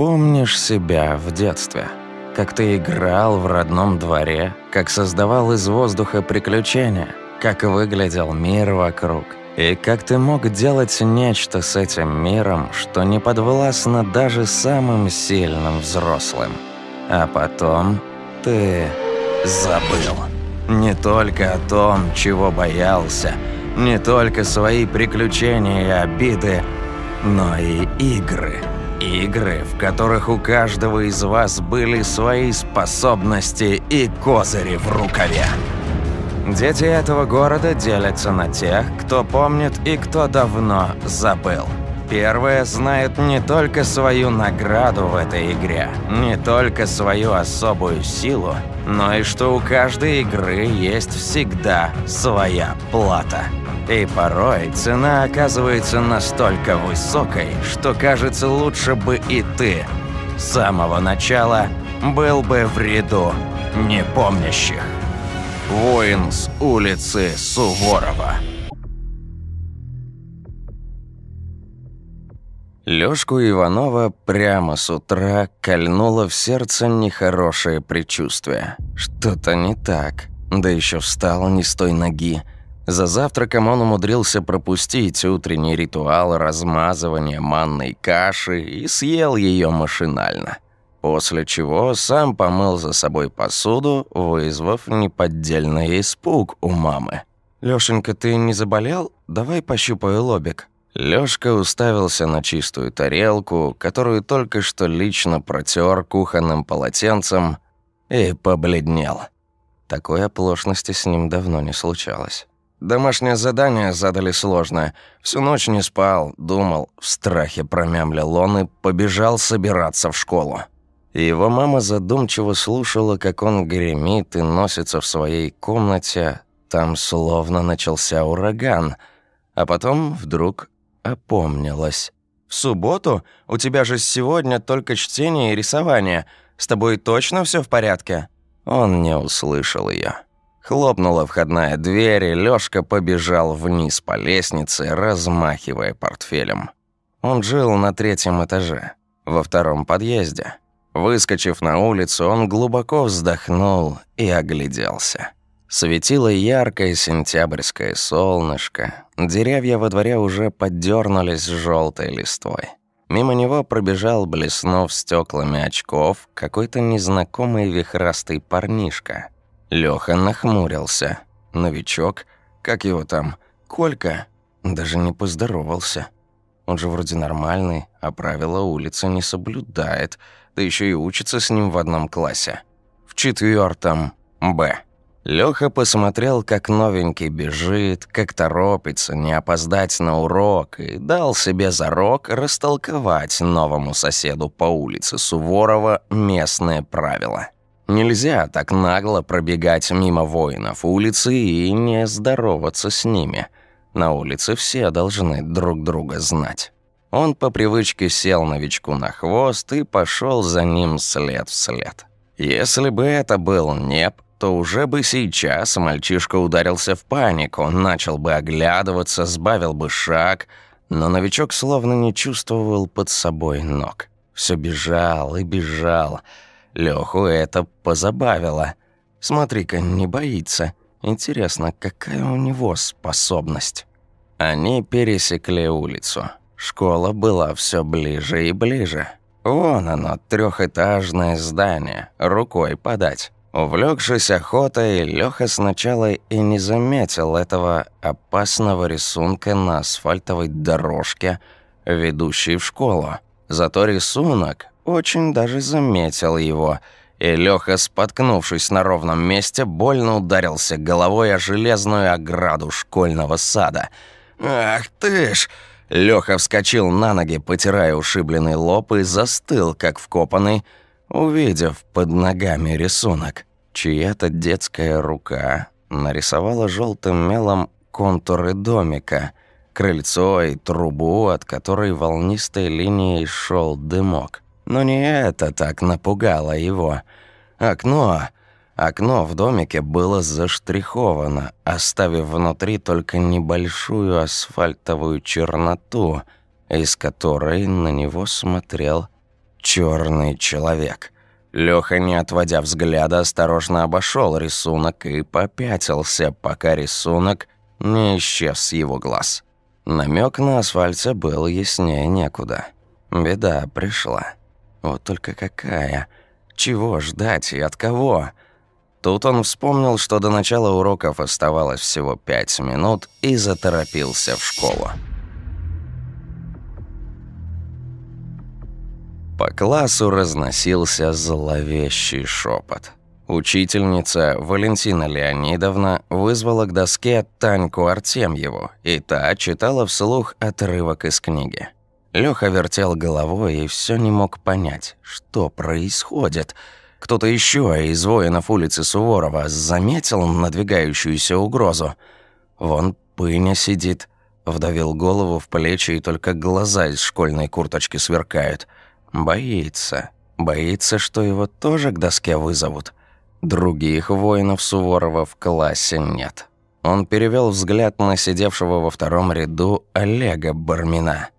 помнишь себя в детстве? Как ты играл в родном дворе, как создавал из воздуха приключения, как выглядел мир вокруг, и как ты мог делать нечто с этим миром, что не подвластно даже самым сильным взрослым. А потом ты забыл. Не только о том, чего боялся, не только свои приключения и обиды, но и игры. Игры, в которых у каждого из вас были свои способности и козыри в рукаве. Дети этого города делятся на тех, кто помнит и кто давно забыл. Первая знает не только свою награду в этой игре, не только свою особую силу, но и что у каждой игры есть всегда своя плата. И порой цена оказывается настолько высокой, что кажется лучше бы и ты с самого начала был бы в ряду непомнящих. Воин с улицы Суворова. Лёшку Иванова прямо с утра кольнуло в сердце нехорошее предчувствие. Что-то не так. Да еще встал не с той ноги. За завтраком он умудрился пропустить утренний ритуал размазывания манной каши и съел ее машинально. После чего сам помыл за собой посуду, вызвав неподдельный испуг у мамы. «Лёшенька, ты не заболел? Давай пощупаю лобик». Лёшка уставился на чистую тарелку, которую только что лично протер кухонным полотенцем, и побледнел. Такой оплошности с ним давно не случалось. Домашнее задание задали сложное. Всю ночь не спал, думал, в страхе промямлил он и побежал собираться в школу. Его мама задумчиво слушала, как он гремит и носится в своей комнате. Там словно начался ураган. А потом вдруг опомнилась. «В субботу? У тебя же сегодня только чтение и рисование. С тобой точно все в порядке?» Он не услышал ее. Хлопнула входная дверь, и Лёшка побежал вниз по лестнице, размахивая портфелем. Он жил на третьем этаже, во втором подъезде. Выскочив на улицу, он глубоко вздохнул и огляделся. Светило яркое сентябрьское солнышко. Деревья во дворе уже поддернулись желтой листвой. Мимо него пробежал, блеснув стеклами очков, какой-то незнакомый вихрастый парнишка – Лёха нахмурился. Новичок, как его там, Колька, даже не поздоровался. Он же вроде нормальный, а правила улицы не соблюдает, да ещё и учится с ним в одном классе. В четвёртом Б. Лёха посмотрел, как новенький бежит, как торопится не опоздать на урок, и дал себе зарок растолковать новому соседу по улице Суворова местные правила. Нельзя так нагло пробегать мимо воинов улицы и не здороваться с ними. На улице все должны друг друга знать. Он по привычке сел новичку на хвост и пошел за ним след в след. Если бы это был Неп, то уже бы сейчас мальчишка ударился в панику, начал бы оглядываться, сбавил бы шаг, но новичок словно не чувствовал под собой ног. Все бежал и бежал, Лёху это позабавило. Смотри-ка, не боится. Интересно, какая у него способность? Они пересекли улицу. Школа была все ближе и ближе. Вон оно, трехэтажное здание, рукой подать. Увлекшись охотой, Лёха сначала и не заметил этого опасного рисунка на асфальтовой дорожке, ведущей в школу. Зато рисунок очень даже заметил его, и Лёха, споткнувшись на ровном месте, больно ударился головой о железную ограду школьного сада. «Ах ты ж!» Лёха вскочил на ноги, потирая ушибленный лоб, и застыл, как вкопанный, увидев под ногами рисунок. Чья-то детская рука нарисовала желтым мелом контуры домика, крыльцо и трубу, от которой волнистой линией шел дымок. Но не это так напугало его. Окно... Окно в домике было заштриховано, оставив внутри только небольшую асфальтовую черноту, из которой на него смотрел черный человек. Леха, не отводя взгляда, осторожно обошел рисунок и попятился, пока рисунок не исчез с его глаз. Намек на асфальте был яснее некуда. Беда пришла. Вот только какая? Чего ждать и от кого? Тут он вспомнил, что до начала уроков оставалось всего пять минут и заторопился в школу. По классу разносился зловещий шепот. Учительница Валентина Леонидовна вызвала к доске Таньку Артемьеву, и та читала вслух отрывок из книги. Лёха вертел головой и все не мог понять, что происходит. Кто-то еще из воинов улицы Суворова заметил надвигающуюся угрозу. Вон Пыня сидит, вдавил голову в плечи и только глаза из школьной курточки сверкают. Боится. Боится, что его тоже к доске вызовут. Других воинов Суворова в классе нет. Он перевел взгляд на сидевшего во втором ряду Олега Бармина.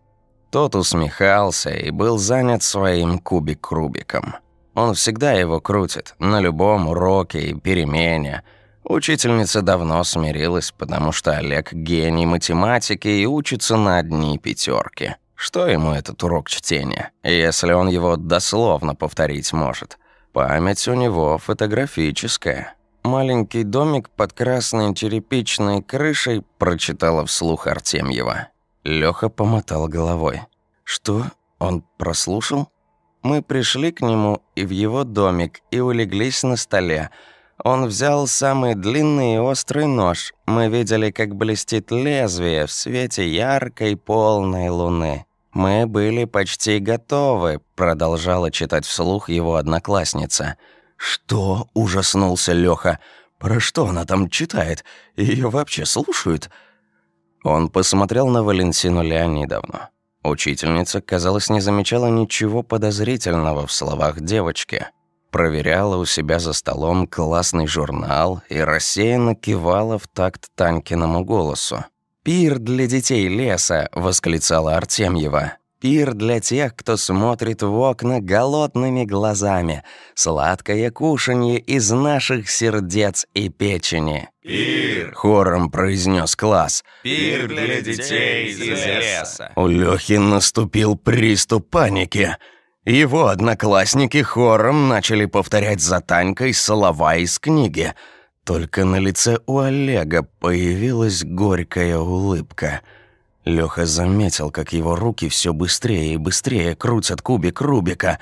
Тот усмехался и был занят своим кубик-рубиком. Он всегда его крутит, на любом уроке и перемене. Учительница давно смирилась, потому что Олег гений математики и учится на одни пятерки. Что ему этот урок чтения, если он его дословно повторить может? Память у него фотографическая. «Маленький домик под красной черепичной крышей», прочитала вслух Артемьева. Лёха помотал головой. «Что? Он прослушал?» Мы пришли к нему и в его домик и улеглись на столе. Он взял самый длинный и острый нож. Мы видели, как блестит лезвие в свете яркой полной луны. Мы были почти готовы, продолжала читать вслух его одноклассница. Что? ужаснулся Лёха. Про что она там читает? Её вообще слушают? Он посмотрел на Валентину Леонидовну. Учительница, казалось, не замечала ничего подозрительного в словах девочки. Проверяла у себя за столом классный журнал и рассеянно кивала в такт Танькиному голосу. «Пир для детей леса!» — восклицала Артемьева. Пир для тех, кто смотрит в окна голодными глазами. Сладкое кушанье из наших сердец и печени. «Пир!» — хором произнес класс. «Пир для детей из леса!» У Лёхи наступил приступ паники. Его одноклассники хором начали повторять за Танькой слова из книги. Только на лице у Олега появилась горькая улыбка — Лёха заметил, как его руки все быстрее и быстрее крутят кубик Рубика.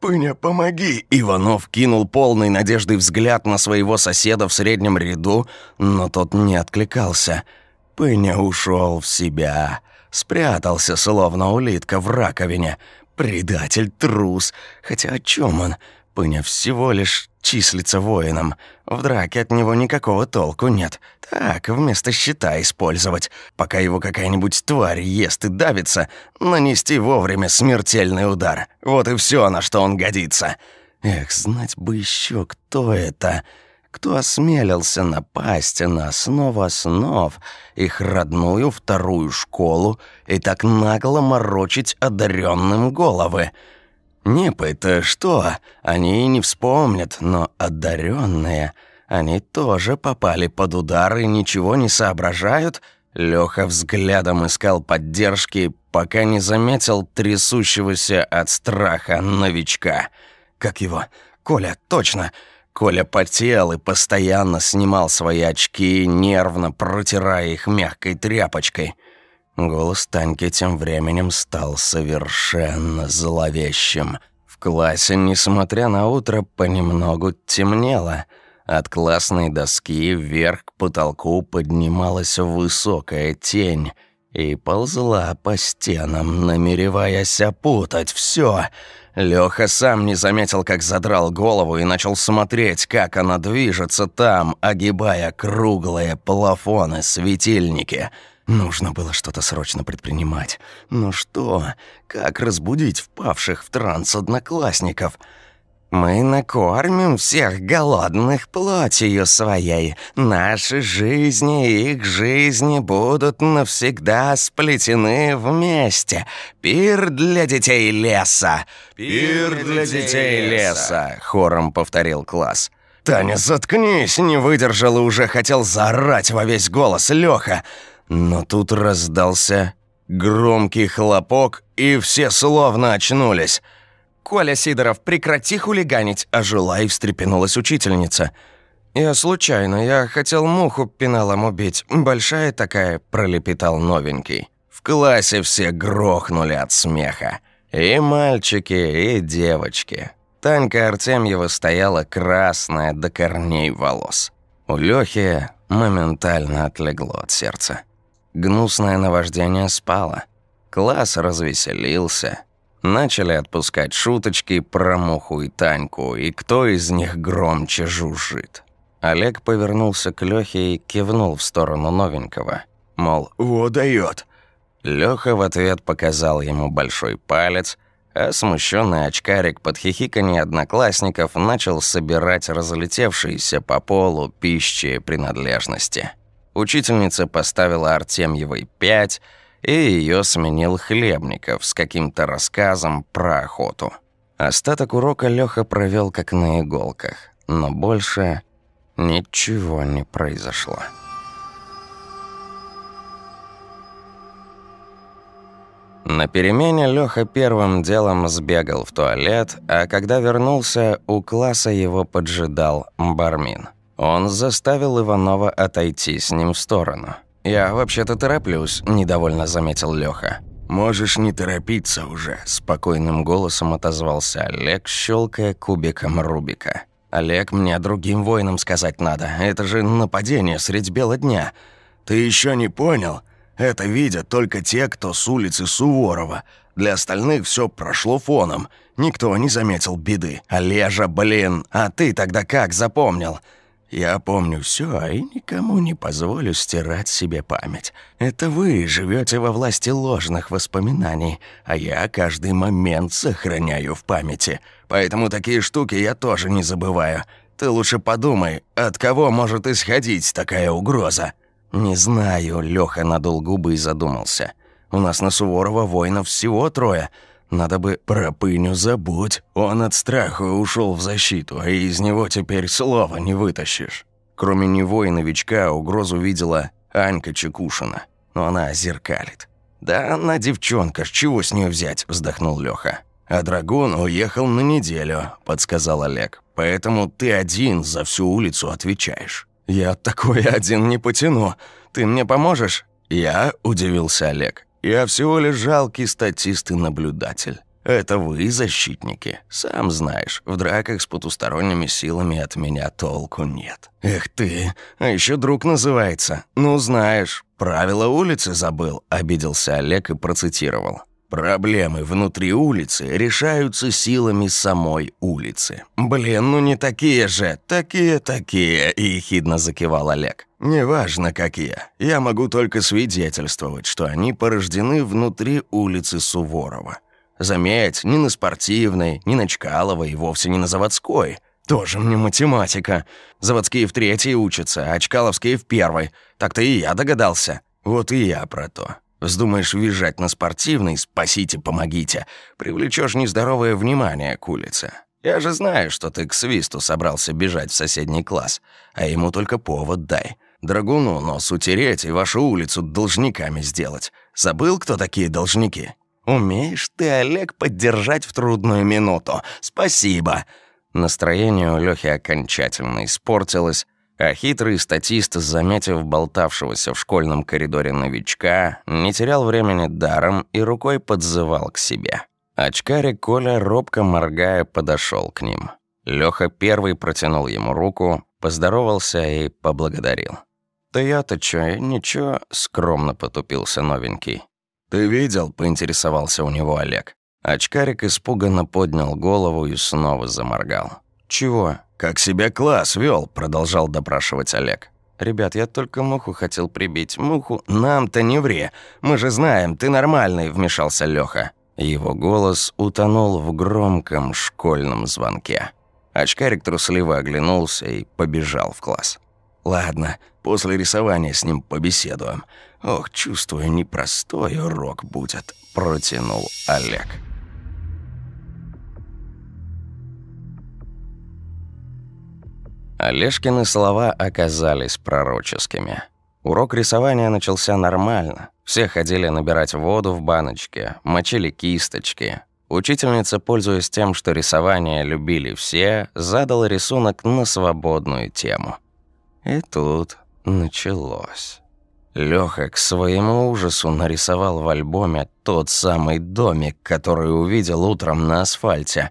«Пыня, помоги!» Иванов кинул полный надежды взгляд на своего соседа в среднем ряду, но тот не откликался. Пыня ушел в себя, спрятался, словно улитка в раковине. Предатель, трус. Хотя о чем он? Пыня всего лишь числится воином. В драке от него никакого толку нет. Так, вместо щита использовать. Пока его какая-нибудь тварь ест и давится, нанести вовремя смертельный удар. Вот и все, на что он годится. Эх, знать бы еще, кто это. Кто осмелился напасть на основу основ, их родную вторую школу, и так нагло морочить одаренным головы. Непы-то что? Они не вспомнят, но одаренные, они тоже попали под удар и ничего не соображают. Лёха взглядом искал поддержки, пока не заметил трясущегося от страха новичка. Как его? Коля, точно. Коля потел и постоянно снимал свои очки, нервно протирая их мягкой тряпочкой. Голос Таньки тем временем стал совершенно зловещим. В классе, несмотря на утро, понемногу темнело. От классной доски вверх к потолку поднималась высокая тень и ползла по стенам, намереваясь опутать все. Лёха сам не заметил, как задрал голову и начал смотреть, как она движется там, огибая круглые плафоны-светильники — Нужно было что-то срочно предпринимать. Но что? Как разбудить впавших в транс одноклассников? Мы накормим всех голодных плотью своей. Наши жизни и их жизни будут навсегда сплетены вместе. Пир для детей леса. Пир для детей леса, хором повторил класс. Таня, заткнись, не выдержал и уже хотел заорать во весь голос Лёха. Но тут раздался громкий хлопок, и все словно очнулись. «Коля Сидоров, прекрати хулиганить!» Ожила и встрепенулась учительница. «Я случайно, я хотел муху пеналом убить. Большая такая», – пролепетал новенький. В классе все грохнули от смеха. И мальчики, и девочки. Танька Артемьева стояла красная до корней волос. У Лёхи моментально отлегло от сердца. Гнусное наваждение спало. Класс развеселился. Начали отпускать шуточки про Муху и Таньку, и кто из них громче жужжит. Олег повернулся к Лёхе и кивнул в сторону новенького. Мол, «Во даёт!» Лёха в ответ показал ему большой палец, а смущенный очкарик под хихиканье одноклассников начал собирать разлетевшиеся по полу пищи принадлежности. Учительница поставила Артемьевой пять, и ее сменил Хлебников с каким-то рассказом про охоту. Остаток урока Лёха провел как на иголках, но больше ничего не произошло. На перемене Лёха первым делом сбегал в туалет, а когда вернулся, у класса его поджидал Бармин. Он заставил Иванова отойти с ним в сторону. «Я вообще-то тороплюсь», – недовольно заметил Лёха. «Можешь не торопиться уже», – спокойным голосом отозвался Олег, щелкая кубиком Рубика. «Олег, мне другим воинам сказать надо. Это же нападение средь бела дня. Ты еще не понял? Это видят только те, кто с улицы Суворова. Для остальных все прошло фоном. Никто не заметил беды. Олежа, блин, а ты тогда как запомнил?» Я помню все и никому не позволю стирать себе память. Это вы живете во власти ложных воспоминаний, а я каждый момент сохраняю в памяти. Поэтому такие штуки я тоже не забываю. Ты лучше подумай, от кого может исходить такая угроза?» «Не знаю», — Лёха надул губы и задумался. «У нас на Суворова воинов всего трое». Надо бы про Пыню забудь. Он от страха ушел в защиту, а из него теперь слова не вытащишь. Кроме него и новичка угрозу видела Анька Чекушина. Но она зеркалит. «Да она девчонка, с чего с нее взять?» – вздохнул Лёха. «А Драгун уехал на неделю», – подсказал Олег. «Поэтому ты один за всю улицу отвечаешь». «Я такой один не потяну. Ты мне поможешь?» «Я?» – удивился Олег. Я всего лишь жалкий статист и наблюдатель. Это вы, защитники. Сам знаешь, в драках с потусторонними силами от меня толку нет. Эх ты, а еще друг называется. Ну, знаешь, правила улицы забыл, обиделся Олег и процитировал. Проблемы внутри улицы решаются силами самой улицы. Блин, ну не такие же, такие-такие, ехидно закивал Олег. Неважно какие, я могу только свидетельствовать, что они порождены внутри улицы Суворова. Заметь, ни на спортивной, ни на Чкаловой, вовсе не на заводской. Тоже мне математика. Заводские в третьей учатся, а Чкаловские в первой. Так-то и я догадался. Вот и я про то. Вздумаешь визжать на спортивный «спасите, помогите», привлечешь нездоровое внимание к улице. Я же знаю, что ты к свисту собрался бежать в соседний класс, а ему только повод дай. Драгуну нос утереть и вашу улицу должниками сделать. Забыл, кто такие должники? Умеешь ты, Олег, поддержать в трудную минуту. Спасибо. Настроение у Лёхи окончательно испортилось, а хитрый статист, заметив болтавшегося в школьном коридоре новичка, не терял времени даром и рукой подзывал к себе. Очкарик Коля, робко моргая, подошел к ним. Лёха первый протянул ему руку, поздоровался и поблагодарил. «Да я-то чё, ничего», — скромно потупился новенький. «Ты видел?» — поинтересовался у него Олег. Очкарик испуганно поднял голову и снова заморгал. «Чего?» «Как себя класс вел? продолжал допрашивать Олег. «Ребят, я только муху хотел прибить. Муху? Нам-то не ври. Мы же знаем, ты нормальный», — вмешался Лёха. Его голос утонул в громком школьном звонке. Очкарик трусливо оглянулся и побежал в класс. «Ладно, после рисования с ним побеседуем. Ох, чувствую, непростой урок будет», — протянул Олег. Олежкины слова оказались пророческими. Урок рисования начался нормально. Все ходили набирать воду в баночке, мочили кисточки. Учительница, пользуясь тем, что рисование любили все, задала рисунок на свободную тему. И тут началось. Лёха к своему ужасу нарисовал в альбоме тот самый домик, который увидел утром на асфальте.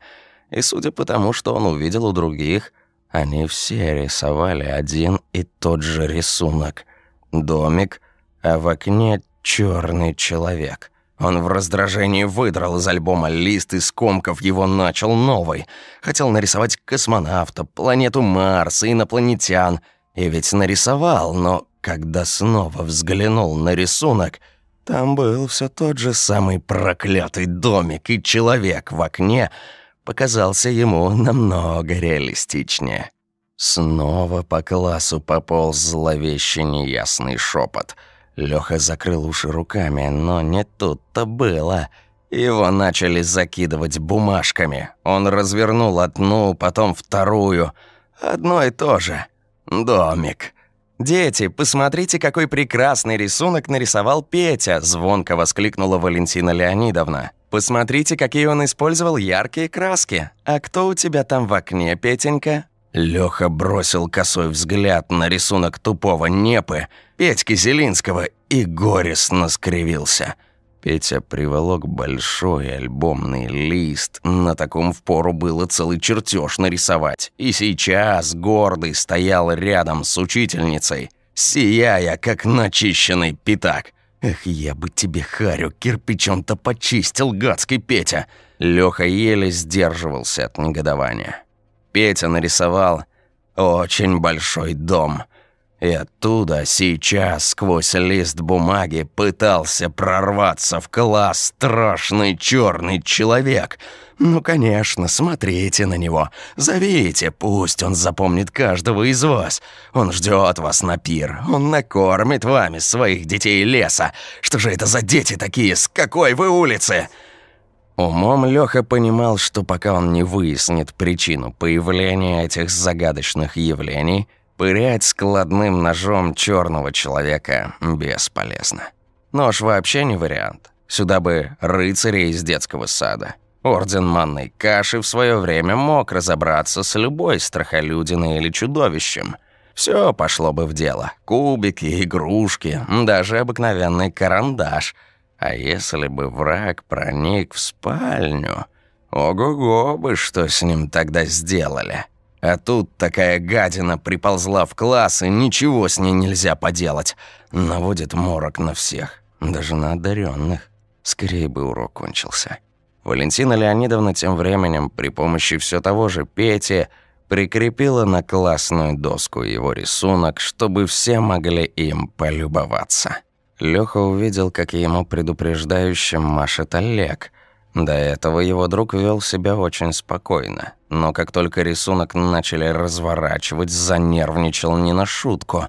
И судя по тому, что он увидел у других, они все рисовали один и тот же рисунок. Домик, а в окне черный человек. Он в раздражении выдрал из альбома лист и скомков его начал новый. Хотел нарисовать космонавта, планету Марс, инопланетян. И ведь нарисовал, но когда снова взглянул на рисунок, там был все тот же самый проклятый домик, и человек в окне показался ему намного реалистичнее. Снова по классу пополз зловещий неясный шепот. Лёха закрыл уши руками, но не тут-то было. Его начали закидывать бумажками. Он развернул одну, потом вторую. Одно и то же. Домик. «Дети, посмотрите, какой прекрасный рисунок нарисовал Петя!» Звонко воскликнула Валентина Леонидовна. «Посмотрите, какие он использовал яркие краски. А кто у тебя там в окне, Петенька?» Лёха бросил косой взгляд на рисунок тупого Непы, Петьки Зелинского, и горестно скривился. Петя приволок большой альбомный лист. На таком впору было целый чертеж нарисовать. И сейчас гордый стоял рядом с учительницей, сияя, как начищенный пятак. «Эх, я бы тебе харю кирпичом-то почистил, гадский Петя!» Лёха еле сдерживался от негодования. Петя нарисовал очень большой дом. И оттуда сейчас сквозь лист бумаги пытался прорваться в класс страшный черный человек. Ну, конечно, смотрите на него. Зовите, пусть он запомнит каждого из вас. Он ждет вас на пир. Он накормит вами своих детей леса. Что же это за дети такие? С какой вы улицы?» Умом Лёха понимал, что пока он не выяснит причину появления этих загадочных явлений, пырять складным ножом черного человека бесполезно. Нож вообще не вариант. Сюда бы рыцарей из детского сада. Орден манной каши в свое время мог разобраться с любой страхолюдиной или чудовищем. Все пошло бы в дело. Кубики, игрушки, даже обыкновенный карандаш – а если бы враг проник в спальню, ого-го бы, что с ним тогда сделали. А тут такая гадина приползла в класс, и ничего с ней нельзя поделать. Наводит морок на всех, даже на одаренных. Скорее бы урок кончился. Валентина Леонидовна тем временем при помощи все того же Пети прикрепила на классную доску его рисунок, чтобы все могли им полюбоваться. Лёха увидел, как ему предупреждающе машет Олег. До этого его друг вел себя очень спокойно, но как только рисунок начали разворачивать, занервничал не на шутку.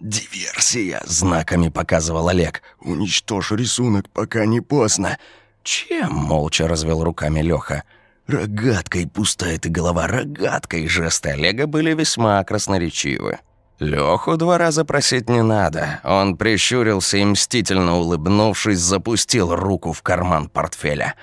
«Диверсия!» – знаками показывал Олег. «Уничтожь рисунок, пока не поздно!» «Чем?» – молча развел руками Лёха. «Рогаткой пустая ты голова, рогаткой!» Жесты Олега были весьма красноречивы. Лёху два раза просить не надо. Он прищурился и, мстительно улыбнувшись, запустил руку в карман портфеля.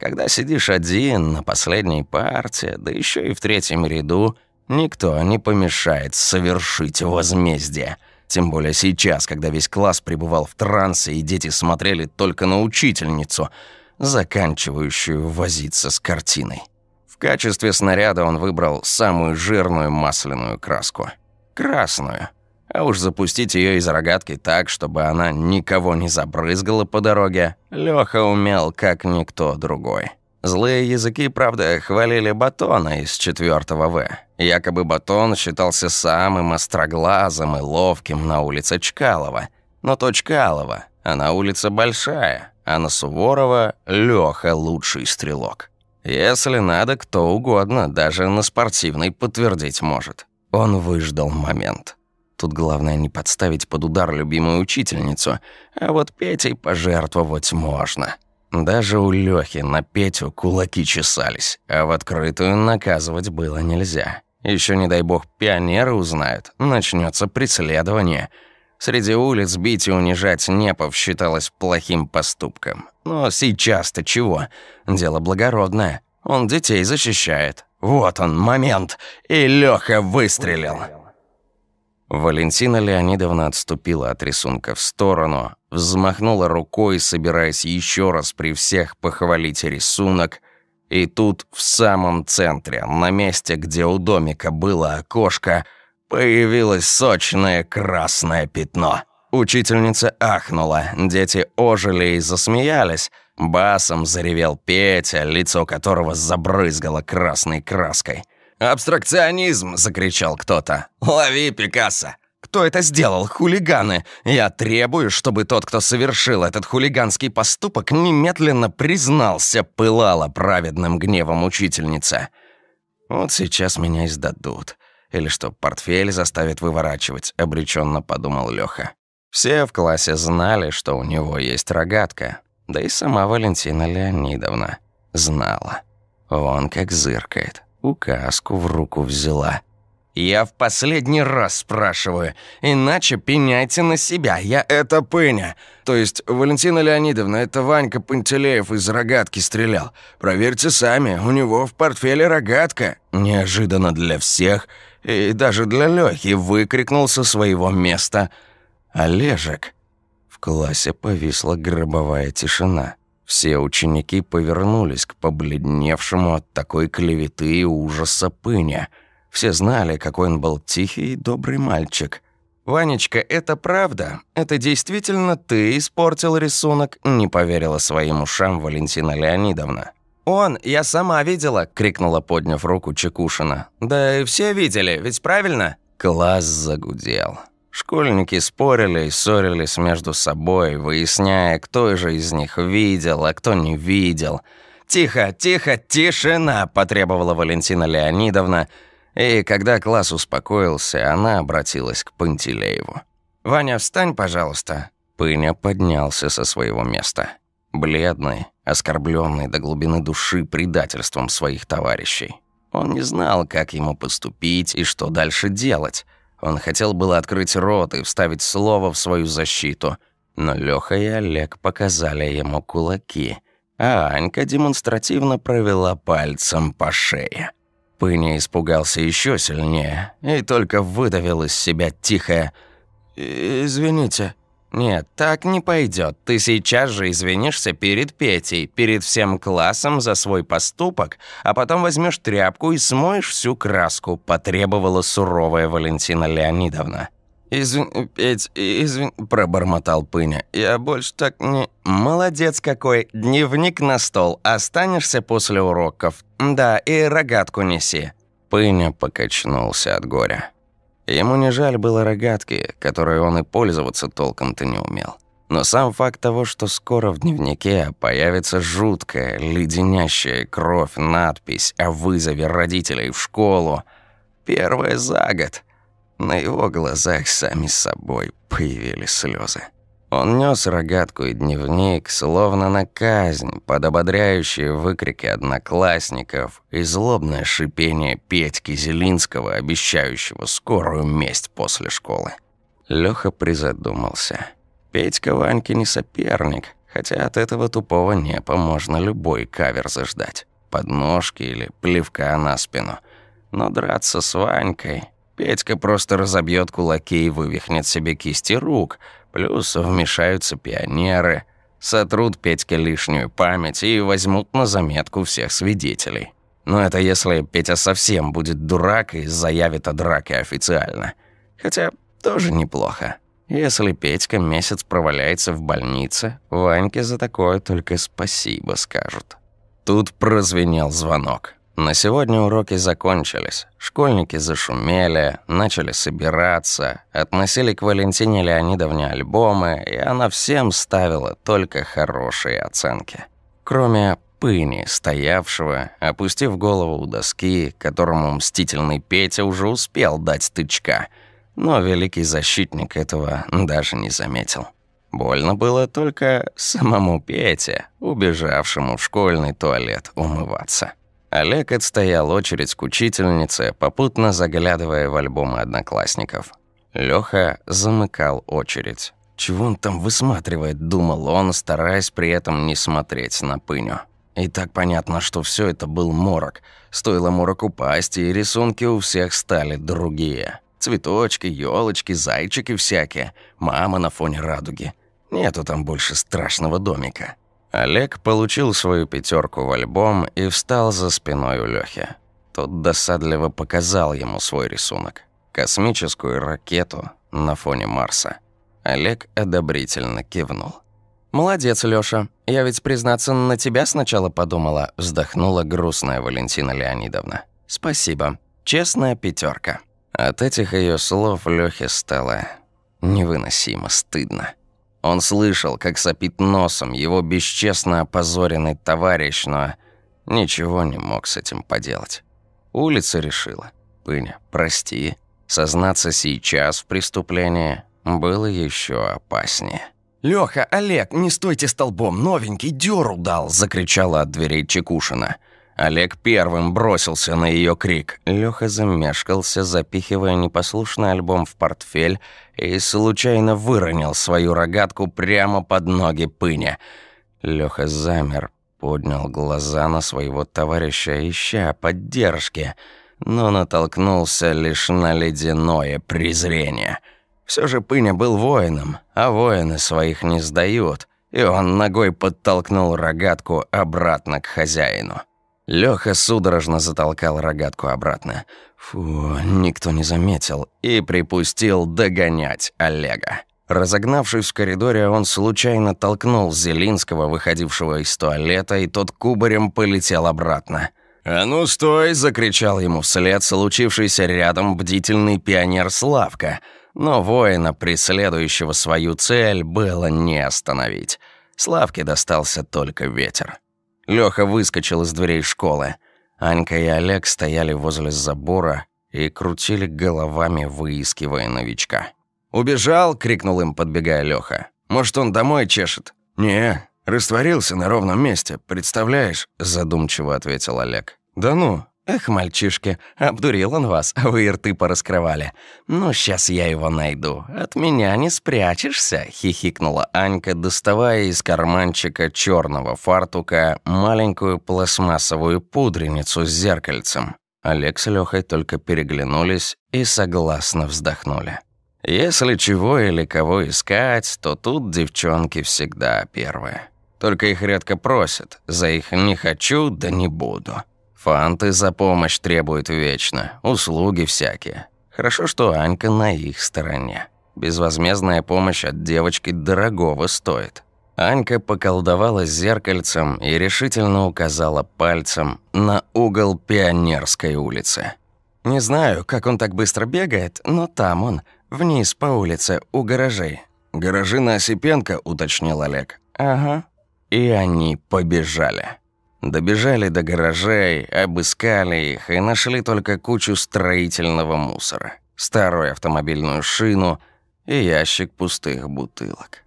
Когда сидишь один на последней партии, да еще и в третьем ряду, никто не помешает совершить возмездие. Тем более сейчас, когда весь класс пребывал в трансе, и дети смотрели только на учительницу, заканчивающую возиться с картиной. В качестве снаряда он выбрал самую жирную масляную краску — красную. А уж запустить ее из рогатки так, чтобы она никого не забрызгала по дороге, Лёха умел, как никто другой. Злые языки, правда, хвалили Батона из 4 В. Якобы Батон считался самым остроглазым и ловким на улице Чкалова. Но то Чкалова, она улица большая, а на Суворова Лёха лучший стрелок. Если надо, кто угодно, даже на спортивной подтвердить может. Он выждал момент. Тут главное не подставить под удар любимую учительницу, а вот Петей пожертвовать можно. Даже у Лёхи на Петю кулаки чесались, а в открытую наказывать было нельзя. Еще не дай бог пионеры узнают, начнется преследование. Среди улиц бить и унижать непов считалось плохим поступком. Но сейчас-то чего? Дело благородное. Он детей защищает. Вот он, момент. И Лёха выстрелил. Валентина Леонидовна отступила от рисунка в сторону, взмахнула рукой, собираясь еще раз при всех похвалить рисунок, и тут в самом центре, на месте, где у домика было окошко, появилось сочное красное пятно. Учительница ахнула, дети ожили и засмеялись. Басом заревел Петя, лицо которого забрызгало красной краской. «Абстракционизм!» – закричал кто-то. «Лови, Пикассо!» Кто это сделал? Хулиганы. Я требую, чтобы тот, кто совершил этот хулиганский поступок, немедленно признался, пылала праведным гневом учительница. Вот сейчас меня издадут. Или что, портфель заставят выворачивать, обреченно подумал Лёха. Все в классе знали, что у него есть рогатка. Да и сама Валентина Леонидовна знала. Вон как зыркает указку в руку взяла. «Я в последний раз спрашиваю, иначе пеняйте на себя, я это пыня. То есть, Валентина Леонидовна, это Ванька Пантелеев из рогатки стрелял. Проверьте сами, у него в портфеле рогатка». Неожиданно для всех, и даже для Лёхи, выкрикнул со своего места «Олежек». В классе повисла гробовая тишина. Все ученики повернулись к побледневшему от такой клеветы и ужаса пыня. Все знали, какой он был тихий и добрый мальчик. «Ванечка, это правда? Это действительно ты испортил рисунок?» Не поверила своим ушам Валентина Леонидовна. «Он, я сама видела!» — крикнула, подняв руку Чекушина. «Да и все видели, ведь правильно?» Класс загудел. Школьники спорили и ссорились между собой, выясняя, кто же из них видел, а кто не видел. «Тихо, тихо, тишина!» – потребовала Валентина Леонидовна. И когда класс успокоился, она обратилась к Пантелееву. «Ваня, встань, пожалуйста». Пыня поднялся со своего места. Бледный, оскорбленный до глубины души предательством своих товарищей. Он не знал, как ему поступить и что дальше делать – он хотел было открыть рот и вставить слово в свою защиту, но Лёха и Олег показали ему кулаки, а Анька демонстративно провела пальцем по шее. Пыня испугался еще сильнее и только выдавил из себя тихое «Извините». «Нет, так не пойдет. Ты сейчас же извинишься перед Петей, перед всем классом за свой поступок, а потом возьмешь тряпку и смоешь всю краску», – потребовала суровая Валентина Леонидовна. «Извини, Петь, извини», – пробормотал Пыня. «Я больше так не...» «Молодец какой! Дневник на стол. Останешься после уроков. Да, и рогатку неси». Пыня покачнулся от горя. Ему не жаль было рогатки, которой он и пользоваться толком-то не умел. Но сам факт того, что скоро в дневнике появится жуткая, леденящая кровь надпись о вызове родителей в школу, первая за год, на его глазах сами собой появились слезы. Он нес рогатку и дневник, словно на казнь, под ободряющие выкрики одноклассников и злобное шипение Петьки Зелинского, обещающего скорую месть после школы. Лёха призадумался. Петька Ваньке не соперник, хотя от этого тупого непа можно любой кавер заждать. Подножки или плевка на спину. Но драться с Ванькой... Петька просто разобьет кулаки и вывихнет себе кисти рук – Плюс вмешаются пионеры, сотрут Петьке лишнюю память и возьмут на заметку всех свидетелей. Но это если Петя совсем будет дурак и заявит о драке официально. Хотя тоже неплохо. Если Петька месяц проваляется в больнице, Ваньке за такое только спасибо скажут. Тут прозвенел звонок. На сегодня уроки закончились. Школьники зашумели, начали собираться, относили к Валентине Леонидовне альбомы, и она всем ставила только хорошие оценки. Кроме Пыни, стоявшего, опустив голову у доски, которому мстительный Петя уже успел дать тычка, но великий защитник этого даже не заметил. Больно было только самому Пете, убежавшему в школьный туалет умываться. Олег отстоял очередь к учительнице, попутно заглядывая в альбомы одноклассников. Лёха замыкал очередь. Чего он там высматривает, думал он, стараясь при этом не смотреть на пыню. И так понятно, что все это был морок. Стоило морок упасть, и рисунки у всех стали другие. Цветочки, елочки, зайчики всякие. Мама на фоне радуги. Нету там больше страшного домика. Олег получил свою пятерку в альбом и встал за спиной у Лёхи. Тот досадливо показал ему свой рисунок. Космическую ракету на фоне Марса. Олег одобрительно кивнул. «Молодец, Лёша. Я ведь, признаться, на тебя сначала подумала», вздохнула грустная Валентина Леонидовна. «Спасибо. Честная пятерка. От этих ее слов Лёхе стало невыносимо стыдно. Он слышал, как сопит носом его бесчестно опозоренный товарищ, но ничего не мог с этим поделать. Улица решила. «Пыня, прости. Сознаться сейчас в преступлении было еще опаснее». «Лёха, Олег, не стойте столбом, новенький дёру дал!» – закричала от дверей Чекушина. Олег первым бросился на ее крик. Лёха замешкался, запихивая непослушный альбом в портфель и случайно выронил свою рогатку прямо под ноги пыня. Лёха замер, поднял глаза на своего товарища, ища поддержки, но натолкнулся лишь на ледяное презрение. Все же Пыня был воином, а воины своих не сдают, и он ногой подтолкнул рогатку обратно к хозяину. Лёха судорожно затолкал рогатку обратно. Фу, никто не заметил и припустил догонять Олега. Разогнавшись в коридоре, он случайно толкнул Зелинского, выходившего из туалета, и тот кубарем полетел обратно. «А ну стой!» – закричал ему вслед случившийся рядом бдительный пионер Славка. Но воина, преследующего свою цель, было не остановить. Славке достался только ветер. Лёха выскочил из дверей школы. Анька и Олег стояли возле забора и крутили головами, выискивая новичка. «Убежал!» — крикнул им, подбегая Лёха. «Может, он домой чешет?» «Не, растворился на ровном месте, представляешь?» — задумчиво ответил Олег. «Да ну, «Эх, мальчишки, обдурил он вас, а вы рты пораскрывали. Ну, сейчас я его найду. От меня не спрячешься», — хихикнула Анька, доставая из карманчика черного фартука маленькую пластмассовую пудреницу с зеркальцем. Олег с Лёхой только переглянулись и согласно вздохнули. Если чего или кого искать, то тут девчонки всегда первые. Только их редко просят, за их «не хочу, да не буду». Фанты за помощь требуют вечно, услуги всякие. Хорошо, что Анька на их стороне. Безвозмездная помощь от девочки дорогого стоит. Анька поколдовала зеркальцем и решительно указала пальцем на угол Пионерской улицы. «Не знаю, как он так быстро бегает, но там он, вниз по улице, у гаражей». «Гаражи на Осипенко», — уточнил Олег. «Ага». И они побежали. Добежали до гаражей, обыскали их и нашли только кучу строительного мусора, старую автомобильную шину и ящик пустых бутылок.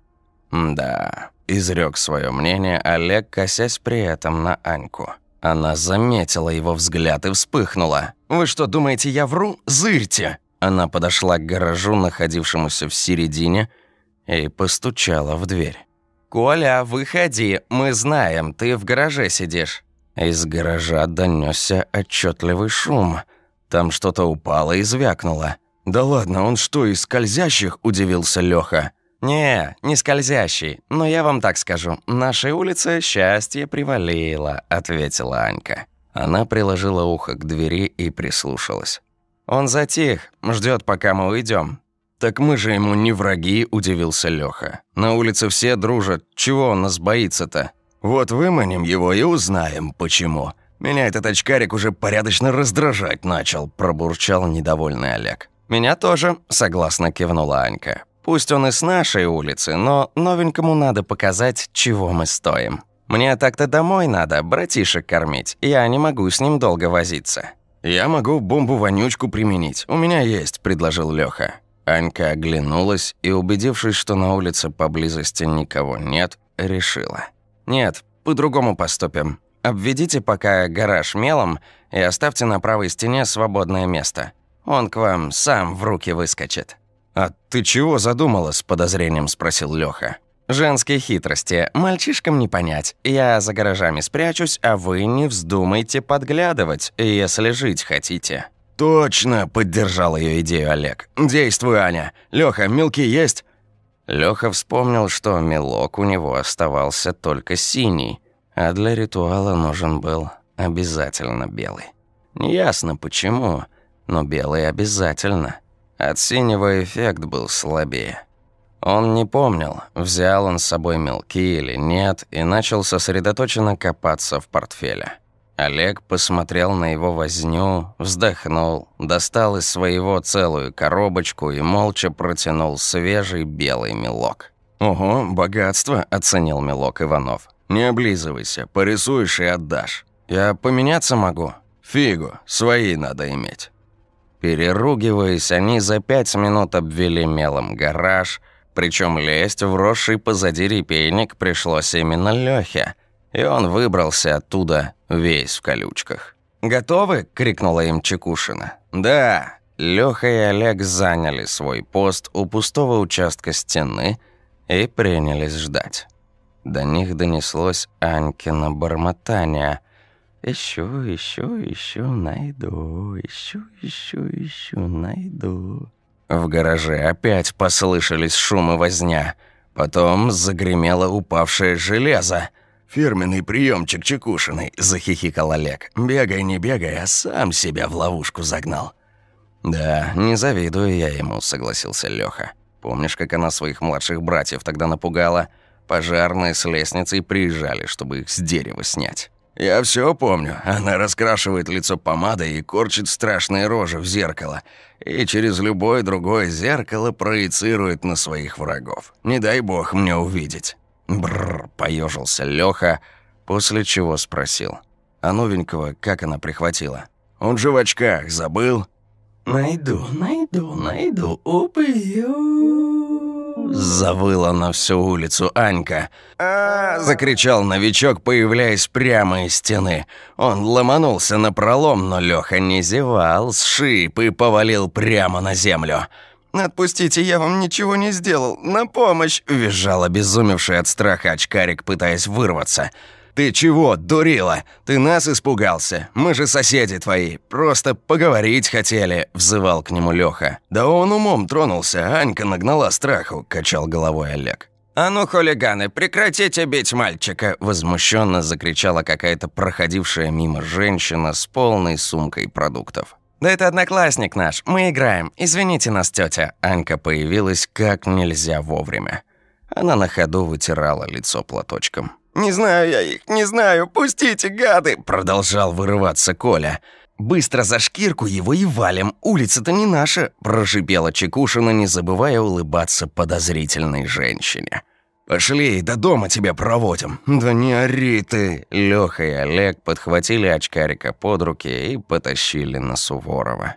Да, изрек свое мнение Олег, косясь при этом на Аньку. Она заметила его взгляд и вспыхнула. «Вы что, думаете, я вру? Зырьте!» Она подошла к гаражу, находившемуся в середине, и постучала в дверь. «Коля, выходи, мы знаем, ты в гараже сидишь». Из гаража донесся отчетливый шум. Там что-то упало и звякнуло. «Да ладно, он что, из скользящих?» – удивился Лёха. «Не, не скользящий, но я вам так скажу. Нашей улице счастье привалило», – ответила Анька. Она приложила ухо к двери и прислушалась. «Он затих, ждет, пока мы уйдем. «Так мы же ему не враги», – удивился Лёха. «На улице все дружат. Чего он нас боится-то?» «Вот выманим его и узнаем, почему. Меня этот очкарик уже порядочно раздражать начал», – пробурчал недовольный Олег. «Меня тоже», – согласно кивнула Анька. «Пусть он и с нашей улицы, но новенькому надо показать, чего мы стоим». Мне так-то домой надо, братишек кормить. Я не могу с ним долго возиться». «Я могу бомбу-вонючку применить. У меня есть», – предложил Лёха. Анька оглянулась и, убедившись, что на улице поблизости никого нет, решила. «Нет, по-другому поступим. Обведите пока гараж мелом и оставьте на правой стене свободное место. Он к вам сам в руки выскочит». «А ты чего задумала?» – с подозрением спросил Лёха. «Женские хитрости. Мальчишкам не понять. Я за гаражами спрячусь, а вы не вздумайте подглядывать, если жить хотите». «Точно!» – поддержал ее идею Олег. «Действуй, Аня. Лёха, мелки есть?» Лёха вспомнил, что мелок у него оставался только синий, а для ритуала нужен был обязательно белый. Неясно почему, но белый обязательно. От синего эффект был слабее. Он не помнил, взял он с собой мелки или нет, и начал сосредоточенно копаться в портфеле. Олег посмотрел на его возню, вздохнул, достал из своего целую коробочку и молча протянул свежий белый мелок. «Ого, богатство!» – оценил мелок Иванов. «Не облизывайся, порисуешь и отдашь. Я поменяться могу? Фигу, свои надо иметь». Переругиваясь, они за пять минут обвели мелом гараж, причем лезть в росший позади репейник пришлось именно Лёхе, и он выбрался оттуда весь в колючках. «Готовы?» – крикнула им Чекушина. «Да». Лёха и Олег заняли свой пост у пустого участка стены и принялись ждать. До них донеслось Анькино бормотание – Ищу, ищу, ищу, найду, ищу, ищу, ищу, найду. В гараже опять послышались шумы возня. Потом загремело упавшее железо. «Фирменный приемчик Чекушиной», — захихикал Олег. «Бегай, не бегай, а сам себя в ловушку загнал». «Да, не завидую я ему», — согласился Лёха. «Помнишь, как она своих младших братьев тогда напугала? Пожарные с лестницей приезжали, чтобы их с дерева снять». «Я все помню. Она раскрашивает лицо помадой и корчит страшные рожи в зеркало. И через любое другое зеркало проецирует на своих врагов. Не дай бог мне увидеть». Бррр, поежился Лёха, после чего спросил. «А новенького как она прихватила?» «Он же в очках, забыл?» «Найду, найду, найду, убью». Завыла на всю улицу Анька. а закричал новичок, появляясь прямо из стены. Он ломанулся на пролом, но Лёха не зевал, сшиб и повалил прямо на землю. «Отпустите, я вам ничего не сделал. На помощь!» – визжал обезумевший от страха очкарик, пытаясь вырваться. «Ты чего, дурила? Ты нас испугался? Мы же соседи твои. Просто поговорить хотели», — взывал к нему Лёха. «Да он умом тронулся, Анька нагнала страху», — качал головой Олег. «А ну, хулиганы, прекратите бить мальчика!» Возмущенно закричала какая-то проходившая мимо женщина с полной сумкой продуктов. «Да это одноклассник наш, мы играем. Извините нас, тетя. Анька появилась как нельзя вовремя. Она на ходу вытирала лицо платочком. «Не знаю я их, не знаю, пустите, гады!» Продолжал вырываться Коля. «Быстро за шкирку его и валим, улица-то не наша!» Прошипела Чекушина, не забывая улыбаться подозрительной женщине. «Пошли, до дома тебя проводим!» «Да не ори ты!» Лёха и Олег подхватили очкарика под руки и потащили на Суворова.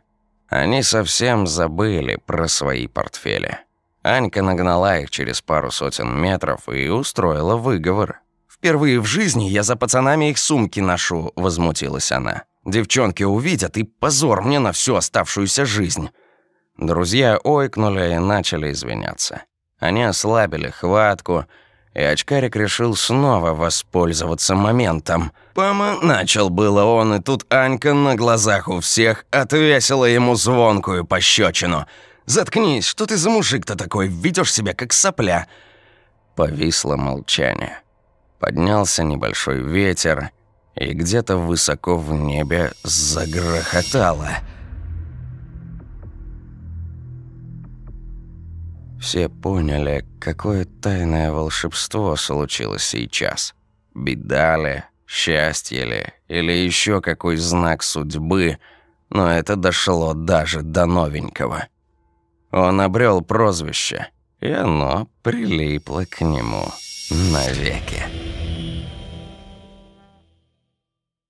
Они совсем забыли про свои портфели. Анька нагнала их через пару сотен метров и устроила выговор. «Впервые в жизни я за пацанами их сумки ношу», — возмутилась она. «Девчонки увидят, и позор мне на всю оставшуюся жизнь». Друзья ойкнули и начали извиняться. Они ослабили хватку, и очкарик решил снова воспользоваться моментом. Пома начал было он, и тут Анька на глазах у всех отвесила ему звонкую пощечину. «Заткнись, что ты за мужик-то такой, ведешь себя как сопля?» Повисло молчание. Поднялся небольшой ветер, и где-то высоко в небе загрохотало. Все поняли, какое тайное волшебство случилось сейчас. Беда ли, счастье ли, или еще какой знак судьбы, но это дошло даже до новенького. Он обрел прозвище, и оно прилипло к нему навеки.